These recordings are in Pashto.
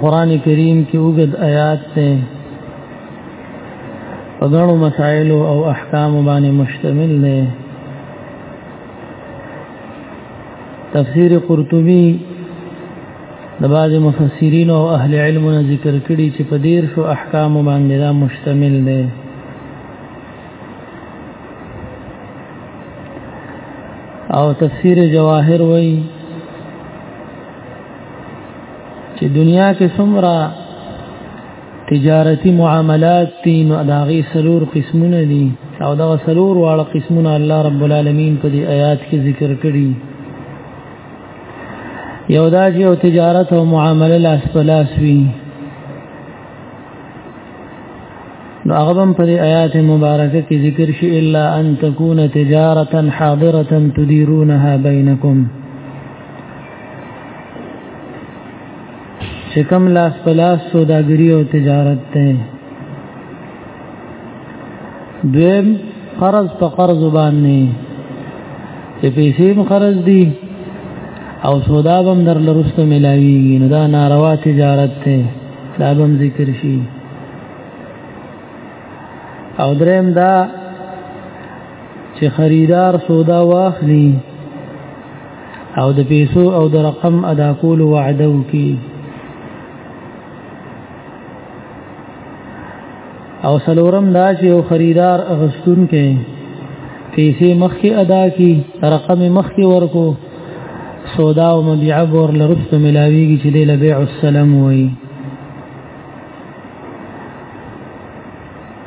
قرآن کریم کې وګد آیات ته په غنو مسائل او احکام باندې مشتمل دی تفسیر قرطبی د بعض مفسرین او اهل علم نه ذکر کړي چې په دیر شو احکام باندې دا مشتمل دی او تفسیر جواهر وایي چې دنیا کې څومره تجارتی معاملات دي نو دا غي سلور قسمونه دي او دا سلور واړه قسمونه الله رب العالمین په دې آیات کې ذکر کړي یو دا چې او تجارت او معامله لاس په لاس وي نو هغه هم په آیات مبارکه کې ذکر شي الا ان تكون تجاره حاضره تديرونها بينكم چې کوم لاس په لاس سوداګري او تجارت ده دویم قرض په قرض باندې چې پیسې هم قرض دي او سودا هم در لرسته ملاويږي نو دا ناروا تجارت ده دا هم ذکر شي او دریم دا چې خریدار سودا واخلي او د پیسو او د رقم ادا کول وعده وکي او سلورم دا چې یو خریدار اغستون کې پیسې مخکې ادا کی رقم مخکې ورکو سودا او مبيع ور لرست ملاويږي چې د لبيع السلام وایي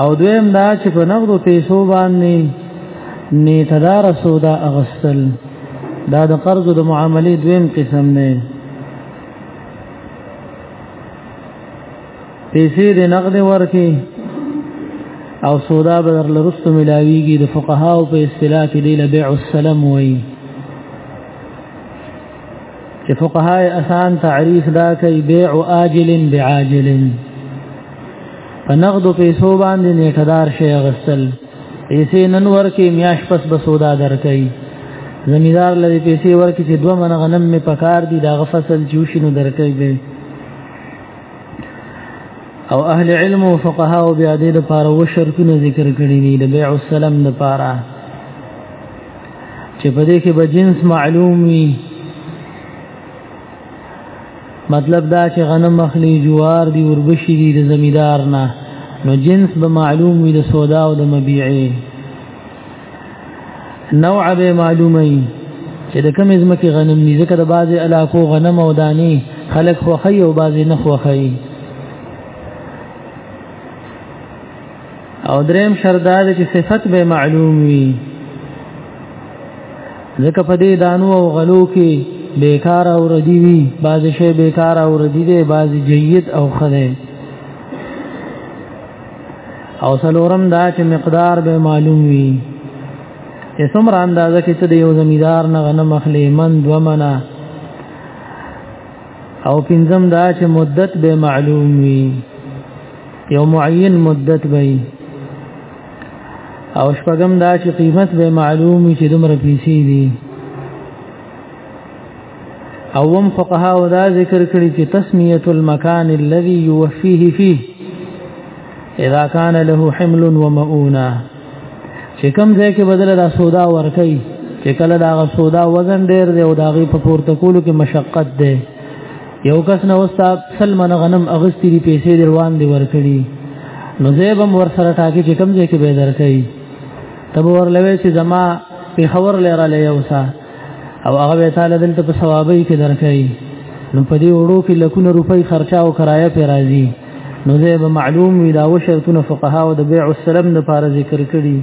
او دویم دا چې په نغدو پیسو باندې نیټه دار سودا اغستل دا د قرض د معاملې دویم قسم نه پیسې د نقد ورکې او سودا به در لرستو ملاویږي د فقهاو په اصطلاح کې دی لبيع السلام وایي چې فقهای اسان تعریف دا کوي بیع آجل بعاجل په نقد پیسو باندې نیټدار شي غسل پیسې نن ورکې میاش پس بسودا درکې زمیدار لري پیسې ورکې چې دوه من غنم می پکار دي دا غفصل جوشینو درکې به او اهل علم او فقها او بیا دې لپاره و شرطونه ذکر کړی دي د بیع السلام لپاره چې په دې کې به جنس معلوم وي مطلب دا چې غنم مخلي جوار دی وربشي دی د زمیدار نه نو جنس به معلوم وي د سودا او د مبيعي نوع به معلومي چې د کوم ځمکه غنم دي ځکه د بعضي علاقو غنم او داني خلک خوخي او بعضي نه خوخي او دریم شرط دا چې صفت به معلوم وي ځکه په دې دانو او غلو کې بیکار او ردی وي بعض شی بیکار او ردی دی بعض جید او خده او سلورم دا چې مقدار به معلوم وي اسمر اندازه کې ته د یو زمیدار نه غنم اخلي من دو منا او پنځم دا چې مدت به معلوم وي یو معین مدت به او شپږم دا چې قیمت به معلومي چې دومره پیسې دي اوم فقها ودا ذکر کړی چې تسمیه المکان الذي يوفيه فيه اذا كان له حمل ومؤونه چې کوم ځای کې بدل دا سودا ورکي چې کله دا سودا وزن ډیر دی او دا غي په پورته کولو کې مشقت دی یو کس نه وستا سلمان غنم اغستی دی پیسې دروان دی ورکړي نو زیبم ور سره ټاکي چې کم ځای کې به درکړي تب ور لوي چې زما په خبر لره لې اوسا او هغه تعالی دلته په ثوابي کې درکړي نو په دې وړو کې لکونه روپۍ خرچه او کرایه پر راځي نو زه به معلوم وي دا وشرتونه فقها او د بيع او سلم د پاره ذکر کړي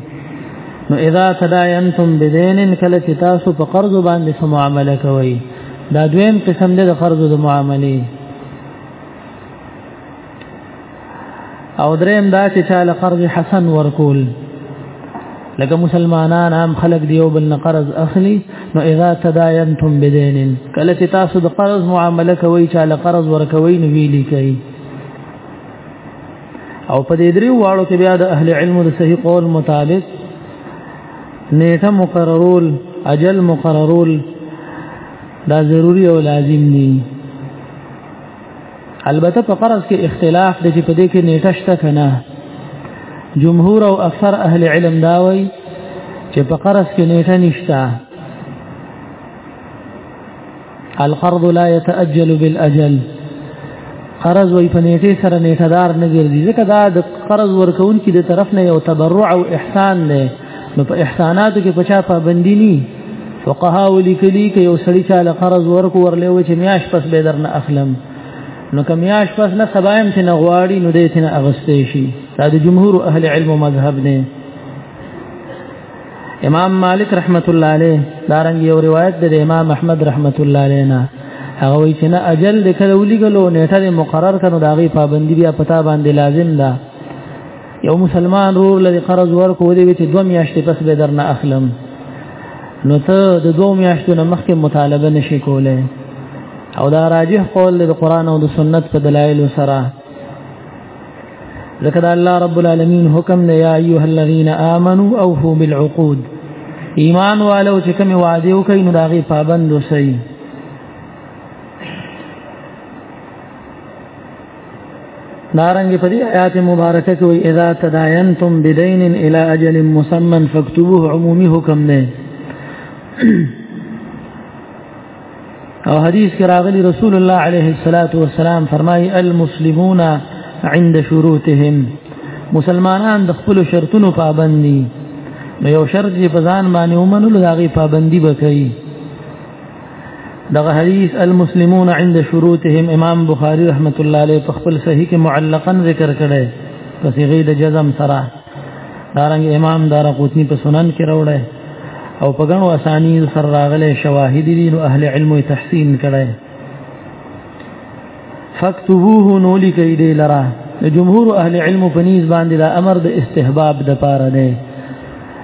نو اذا تداينتم بدين کله چې تاسو په قرض باندې سم معامله کوئ دا دویم قسم دی د قرض د معاملې او دریم دا چې چاله قرض حسن ورکول لکه مسلمانان عام خلق دیو بل نه قرض اخلي نو اذا تداینتم بدین کله چې تاسو د قرض معامله کوي چاله قرض ورکوي نو ویلي کوي او په دې درې واړو کې بیا د اهل علم د صحیح قول مطابق نیټه مقررول اجل مقررول دا ضروری او لازم دي البته په قرض کې اختلاف د چې په دې کې نیټه شته کنه جمهور او اکثر اهل علم دا وایي چې په قرض کې نیټه نشته القرض لا يتأجل بالأجل قرض وي په نیټه سره نیټه دار نه ګرځي ځکه دا د قرض ورکون کې د طرف نه یو تبرع او احسان نه نو په احساناتو کې پچا پابندی ني فقها ولیکلی کې یو سړی چې له قرض ورکو ورلې و چې میاش پس به درنه اخلم نو کوم یاش پس نه سبایم چې نه غواړي نو دې ته نه اغستې شي دا د جمهور اهل علم مذهب نه امام مالک رحمت الله علیه دا رنګ یو روایت د امام احمد رحمت الله علیه نه هغه وی چې نه اجل د کله ولګلو نیټه مقرر کړو دا غي پابندی بیا پتا باندې لازم ده یو مسلمان رور لدی قرض ورکو دی چې دوه میاشتې پس به درنه اخلم نو ته د دوه میاشتو نه مخکې مطالبه نشي کولای او دا راجح قول د قران او د سنت په دلایل سره لکه دا الله رب العالمین حکم دی یا ایها الذین آمنو اوفوا بالعقود ایمان والو چې کوم وعده وکړي نو داغه پابند اوسئ نارنګ په دې آیات مبارکه کې وي اذا تداینتم بدین الی اجل مسمى فاكتبوه عمومي حکم نه او حدیث کې راغلی رسول الله عليه الصلاة والسلام فرمایي المسلمون عند شروطهم مسلمانان د خپل شرطونو پابند دي نو یو شرط چې په ځان باندې ومنلو داغي پابندي وکړي دغه حدیث المسلمون عند شروطهم امام بخاری رحمت الله علیه په خپل صحیح کې معلقا ذکر کړي په صيغه د جزم سره دارنګ امام دار قوتنی په سنن کې راوړی او په غنو اسانی سر راغله شواهد دي نو اهل علم تحسین کړي فاكتبوه نو لیکي دی لرا جمهور اهل علم په نيز باندې دا امر د استحباب د پاره دی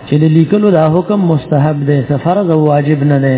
چې لیکلو دا حکم مستحب دی فرض او واجب نه دی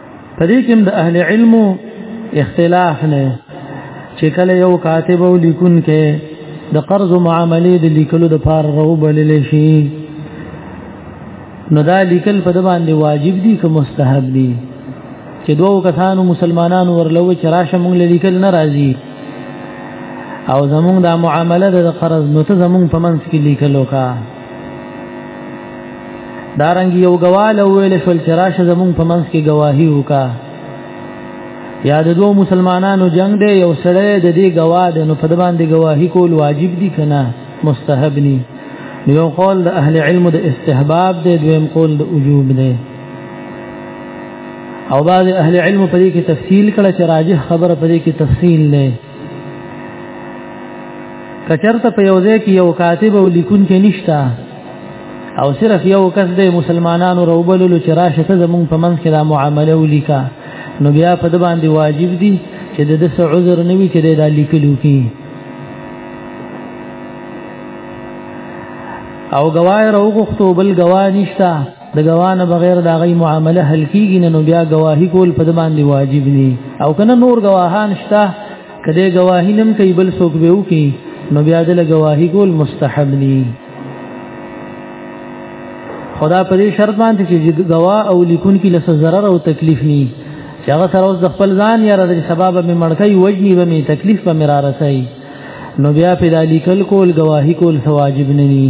په دې کې د اهل علم اختلاف نه چې کله یو کاتب او لیکون کې د قرض معاملې د لیکلو د پار رو بلل شي نو دا لیکل په د باندې واجب دي که مستحب دي چې دوو کسانو مسلمانانو ورلو چې راشه مونږ لیکل ناراضي او زمونږ دا معامله د قرض نو ته زمونږ په منځ کې لیکلو کا دارنګ یو گواله ویل شول چې راشه زمونږ په منځ کې گواهی وکا یا د دوه مسلمانانو جنگ دی یو سړی د دې گواه دی نو په د باندې گواهی کول واجب دي کنه مستحب ني یو قول د اهل علم د استحباب دی دویم قول د وجوب دی او بعض اهل علم په دې کې تفصیل کړه چې راجح خبره په دې کې تفصیل نه کچرته په یو ځای کې یو کاتب او لیکون کې نشتا او صرف یو کس د مسلمانانو روبلو چې راشه ته زمونږ په منځ کې دا معامله ولیکا نو بیا په د باندې واجب دي چې د دس عذر نه وي چې دا لیکلو کې او گواه روغختو بل گواه نشتا د غوان بغیر د غي معامله حل کیږي نو بیا گواهی کول په دمان دی واجب ني او کنه نور گواهان شته کله گواهی نم کوي بل څوک به وکي نو بیا د گواهی کول مستحب ني خدا په دې شرط باندې چې گواه او لیکون کې لس zarar او تکلیف ني چې هغه سره اوس د خپل ځان یا د سبب به مړکې وجني به می تکلیف به مرا رسي نو بیا په دالی کل کول گواهی کول واجب نه ني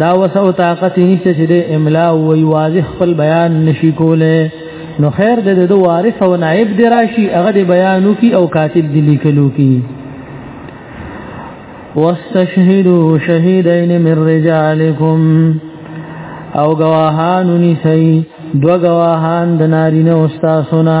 دا وسو طاقت نشته چې د املا وی واضح خپل بیان نشي کوله نو خیر د دو وارث او نائب دی راشي هغه د بیانو کی او کاتب دی لیکلو کی واستشهدوا شهیدین من رجالکم او گواهان نسی دو گواهان د نارینه استاسونا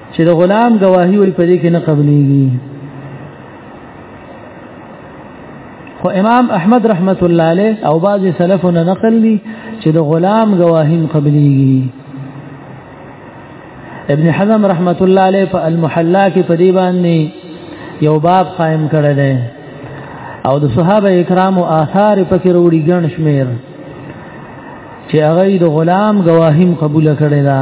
چې د غلام گواهی وي په دې کې نه قبليږي خو امام احمد رحمت الله علیه او بعض سلفونه نقل دي چې د غلام گواهی قبليږي ابن حزم رحمت الله علیه په المحلا کې په دې باندې یو باب قائم کړی دی او د صحابه کرام او آثار پکې وروړي ګڼ شمیر چې هغه د غلام گواهیم قبول کړي دا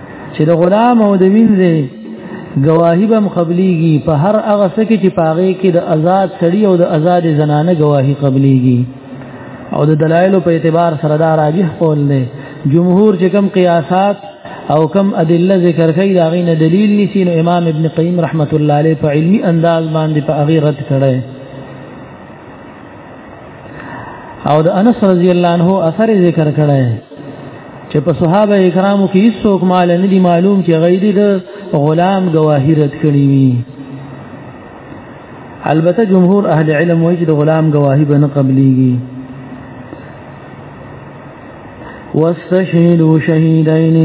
چې د غلام او د وینځي گواهی به مقبليږي په هر هغه څه کې چې پاغه کې د آزاد سړی او د آزاد زنانه گواهی قبليږي او د دلایلو په اعتبار سره دا راجح قول دی جمهور چې کوم قیاسات او کم ادله ذکر کوي دا غي نه دلیل نشي نو امام ابن قیم رحمت الله علیه په علمی انداز باندې په اغیرت کړه او د انس رضی الله عنه اثر ذکر کړی چې په صحابه کرامو کې هیڅوک مال نه دی معلوم چې غیدی د غلام گواهی رد کړی وي البته جمهور اهل علم وایي چې د غلام گواهی به نه قبليږي واستشهدوا شهيدين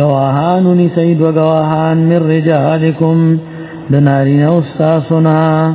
گواهان نسید و گواهان من رجالکم د نارینه استاسنا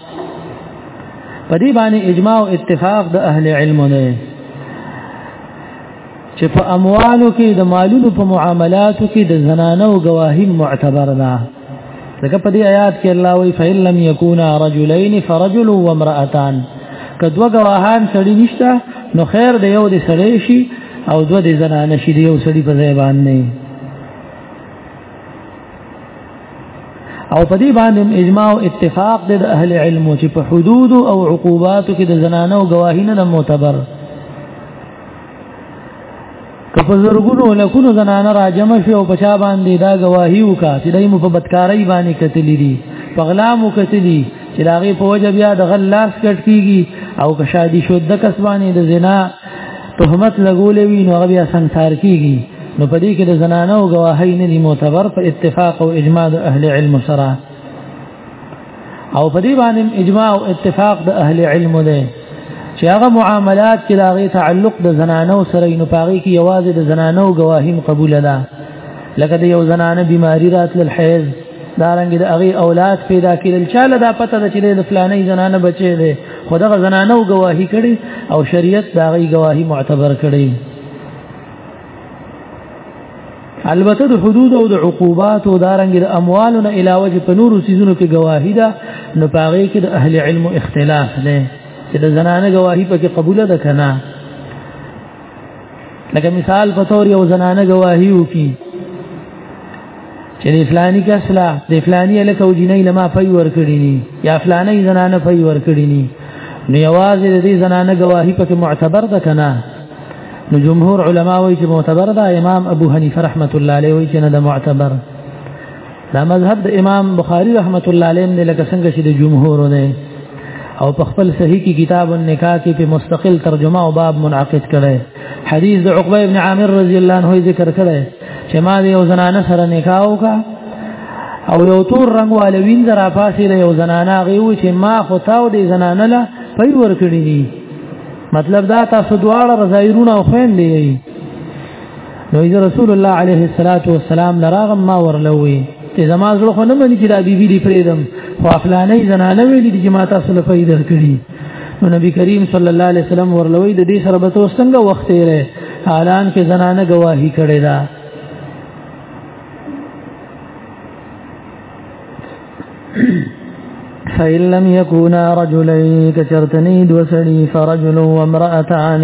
په دې باندې اجماع او اتفاق د اهل علم نه چې په اموالو کې د مالونو په معاملاتو کې د زنانو گواهی معتبر ده لکه په دې آیات کې الله وی فإن لم يكونا رجلين فرجل وامرأتان کدو گواهان سړی نشته نو خیر د یو د سړی شي او دو د زنانه شي د یو سړی په ځای باندې او په دې باندې اجماع او اتفاق د اهل علم چې په حدود او عقوبات کې د زنانو گواهی نه معتبر که په زرګونو لکونو زنانه راجم شي او په شا باندې دا گواهی وکا چې دای مو په بدکارۍ باندې کتلې دي په غلام وکتلې چې داغه په وجه بیا د غلاس کټ کیږي او که شادي شو د کسبانه د زنا تهمت لګولې وي نو بیا سنسار کیږي نو په دې کې د زنانه او گواهی نه دي معتبر په اتفاق او اجماع د اهل علم سره او په دې باندې اجماع او اتفاق د اهل علم دی چې هغه معاملات چې لاغي تعلق د زنانه سره نو پاغي کې یوازې د زنانه او گواهی قبول ده لکه د یو زنانه بیماری راتل الحیض دارنګ د هغه اولاد پیدا کړل چاله دا پته ده چې د فلانې زنانه بچي دي خدغه زنانو گواهی کړي او شریعت دا غي گواهی معتبر کړي البته د حدود او د عقوبات او دارنګ د اموالنا علاوه په نور سيزونو کې گواهی ده نو پاره کې د اهل علم اختلاف ده چې د زنانه گواهی په کې قبول ده کنه لکه مثال په تور یو زنانه گواهی وکي چې د فلانی کسلا د فلانی لکه او جنې لما فی ور کړی ني یا فلانی زنانه فی ور کړی ني نو یوازې د دې زنانه گواهی په معتبر ده کنه نو جمهور علما وایي چې معتبر ده امام ابو حنیفه رحمت الله علیه وایي چې نه ده معتبر دا مذهب د امام بخاری رحمت الله علیه نه لکه څنګه چې د جمهور نه او په خپل صحیح کې کتاب النکاح کې په مستقل ترجمه او باب منعقد کړي حدیث د عقبه ابن عامر رضی الله عنه ذکر کړي چې ما د یو زنانه سره نکاح وکړ او یو تور رنگ والے وین درا پاسې د یو زنانه غيو چې ما خو تاو د زنانه لا پي ور کړی دي مطلب دا تاسو دواړه رضایرونه خويندې نو اذا رسول الله عليه الصلاه والسلام لراغم ما ورلوي ته زما زړه خو نه مني چې دا بيبي دي پرېدم خو افلانې زنانه ویلي دي چې ما تاسو له پیدا کړی نو نبی کریم صلی الله علیه وسلم ورلوي د دې سره به تاسو څنګه وخت یې لري اعلان کې زنانه گواہی کړې ده فإن لم يكونا رجلين كشرتني دوسني فرجل وامرأتان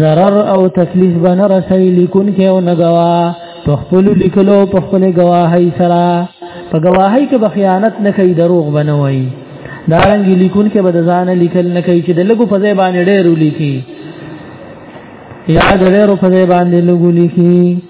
ضرر او تکلیف بنه رسي لیکون کې او نګوا په خپل لیکلو په خپل گواهی سره په گواهی کې به خیانت نه کوي دروغ بنوي دا رنګ لیکون کې به ځان لیکل نه کوي چې د لګو په ځای باندې ډېر ولیکي یا د ډېر په ځای باندې لګو لیکي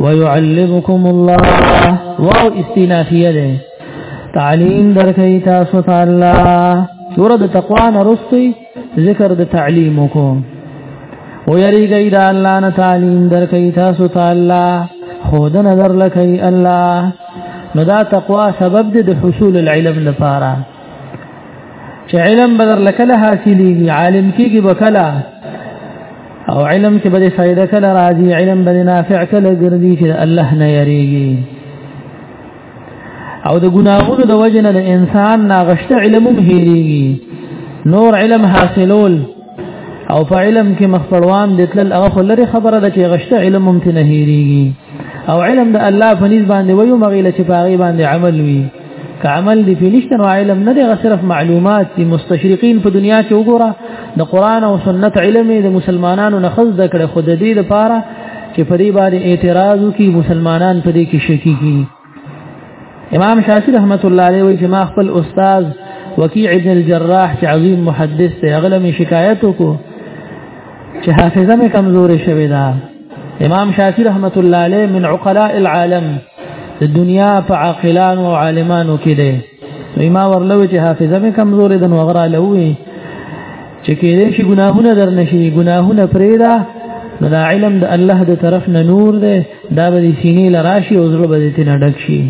ويعلمكم الله واو استنافيه ده تعلیم درکې تاسو ته الله سوره د تقوا نه رسي ذکر د تعلیم کو او یریږي دا الله نه تعلیم درکې تاسو ته الله خود نظر لکې الله نو دا تقوا سبب د حصول العلم لپاره چې علم بدر لکله حاصلېږي عالم کېږي وکلا او علم چې بده فائدہ کله راځي علم بده نافع کله ګرځي چې الله نه یریږي او د ګناهونو د وجنه د انسان ناغشته علم هم هیریږي نور علم حاصلول او په علم کې مخپړوان د تل هغه لري خبره ده چې غشته علم هم نه هیریږي او علم د الله په نسبت باندې ویو مغیله چې په غیبه باندې عمل وي که عمل دی په نشته نو علم نه دی صرف معلومات دي مستشرقین په دنیا کې وګوره د قران او سنت علم د مسلمانانو نه خز د کړه خود دې لپاره چې په دې باندې اعتراض وکي مسلمانان په دې کې شکی کی امام شافعی رحمت الله علیه وی چې ما خپل استاد وکیع ابن الجراح چې عظیم محدث دی هغه له شکایت وکړو چې حافظه مې کمزورې شوې ده امام شافعي رحمت الله عليه من عقلاء العالم د دنیا په عاقلان او عالمانو کې دی نو ما ورلوي چې حافظه مې کمزورې ده نو غره لوي چې کېدې شي ګناهونه در نشي ګناهونه پرېدا نو دا علم د الله د طرف نه نور دی دا به سینې لراشي او زړه به تینا ډک شي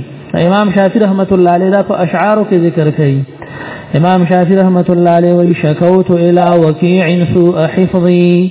امام شافعي رحمت الله عليه دا په اشعارو کې ذکر کوي امام شافعي رحمت الله عليه وی شکوت الى وکيع سوء حفظي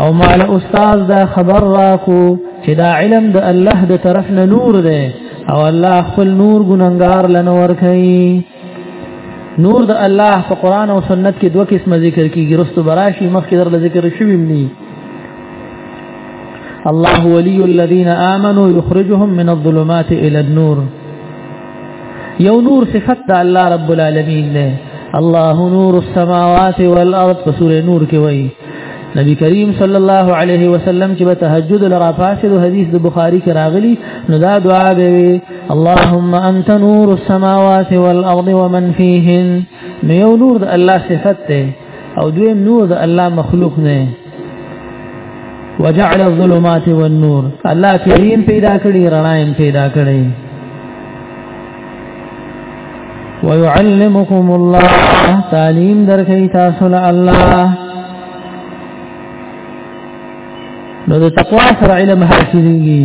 او مال استاد دا خبر راکو چې دا علم د الله د طرف نه نور دی او الله خپل نور ګننګار لنور کوي نور د الله په قران او سنت کې دوه قسمه ذکر کیږي رستو براشي مخکې در ذکر شوی مني الله ولي الذين آمنوا يخرجهم من الظلمات إلى النور یو نور صفت د الله رب العالمین نه الله نور السماوات والارض په سوره نور کې وایي نبی کریم صلی الله علیه وسلم چې به تهجد لرا فاسد حدیث د بخاری کې راغلی نو دا دعا به وي اللهم انت نور السماوات والارض ومن فيهن نو یو نور د الله صفت ده او دویم نور د الله مخلوق نه وجعل الظلمات والنور الله کریم پیدا کړی رڼا هم پیدا کړی ويعلمكم الله تعلیم درکې تاسو له الله نو د تقوا سره علم حاصلېږي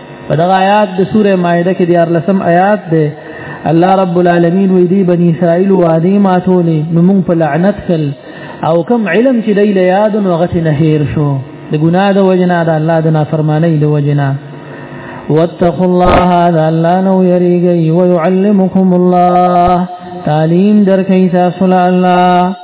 په دغه آیات د سوره مائده کې د 14 آیات ده الله رب العالمین وی دی بنی اسرائیل و ادی ماتونی نو مونږ په لعنت کل او کم علم چې دی له یاد نو غت نه هیر شو د ګناه د وجنا د الله د نافرمانی د وجنا واتقوا الله هذا الله نو یریږي ويعلمکم الله تعلیم درکې تاسو الله